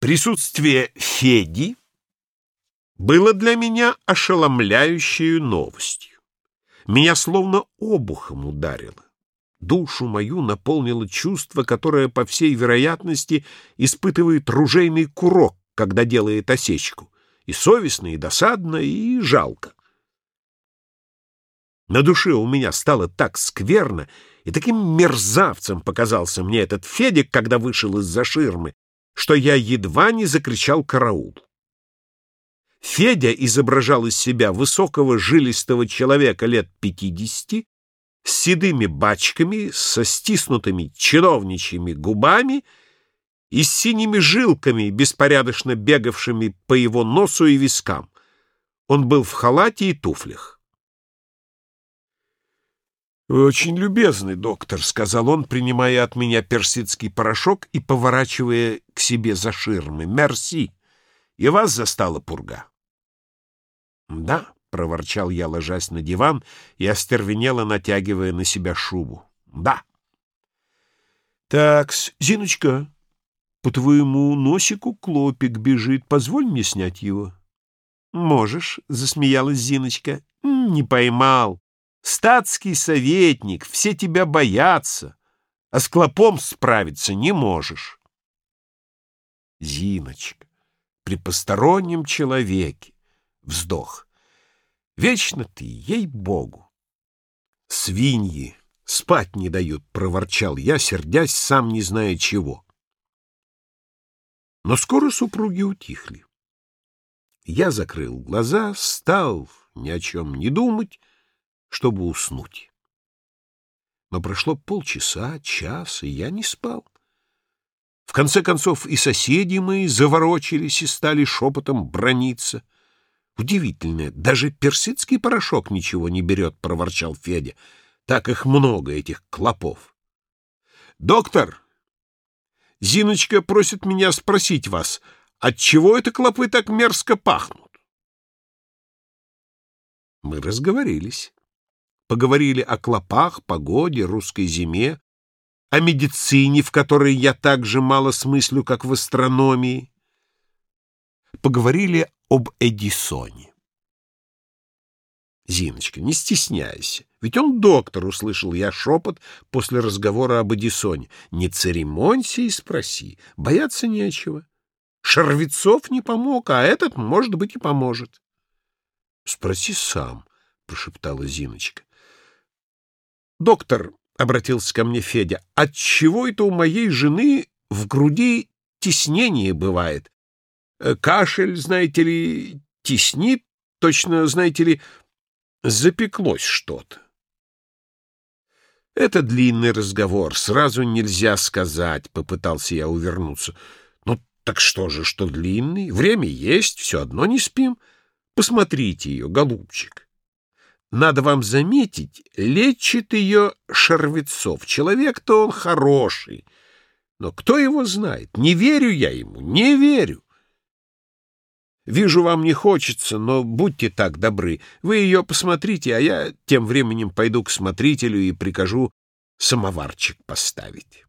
Присутствие Феди было для меня ошеломляющей новостью. Меня словно обухом ударило. Душу мою наполнило чувство, которое, по всей вероятности, испытывает ружейный курок, когда делает осечку. И совестно, и досадно, и жалко. На душе у меня стало так скверно, и таким мерзавцем показался мне этот Федик, когда вышел из-за ширмы, что я едва не закричал «караул». Федя изображал из себя высокого жилистого человека лет пятидесяти, с седыми бачками, со стиснутыми чиновничьими губами и с синими жилками, беспорядочно бегавшими по его носу и вискам. Он был в халате и туфлях. «Вы очень любезный, доктор», — сказал он, принимая от меня персидский порошок и поворачивая к себе за ширмы. «Мерси! И вас застала пурга». «Да», — проворчал я, ложась на диван и остервенело натягивая на себя шубу. «Да». «Так, Зиночка, по твоему носику клопик бежит. Позволь мне снять его». «Можешь», — засмеялась Зиночка. «Не поймал». Статский советник, все тебя боятся, а с клопом справиться не можешь. Зиночка, при постороннем человеке, вздох. Вечно ты, ей-богу. Свиньи спать не дают, проворчал я, сердясь, сам не зная чего. Но скоро супруги утихли. Я закрыл глаза, стал ни о чем не думать, чтобы уснуть. Но прошло полчаса, час, и я не спал. В конце концов и соседи мои заворочились и стали шепотом брониться. Удивительно, даже персидский порошок ничего не берет, — проворчал Федя. Так их много, этих клопов. Доктор, Зиночка просит меня спросить вас, отчего это клопы так мерзко пахнут? Мы разговорились. Поговорили о клопах, погоде, русской зиме, о медицине, в которой я так же мало смыслю, как в астрономии. Поговорили об Эдисоне. Зиночка, не стесняйся, ведь он доктор, услышал я шепот после разговора об Эдисоне. Не церемонься и спроси, бояться нечего. Шарвицов не помог, а этот, может быть, и поможет. — Спроси сам, — прошептала Зиночка. «Доктор», — обратился ко мне Федя, — «отчего это у моей жены в груди теснение бывает? Э, кашель, знаете ли, теснит, точно, знаете ли, запеклось что-то». «Это длинный разговор, сразу нельзя сказать», — попытался я увернуться. «Ну, так что же, что длинный? Время есть, все одно не спим. Посмотрите ее, голубчик». Надо вам заметить, лечит ее Шервецов. Человек-то он хороший. Но кто его знает? Не верю я ему, не верю. Вижу, вам не хочется, но будьте так добры. Вы ее посмотрите, а я тем временем пойду к смотрителю и прикажу самоварчик поставить.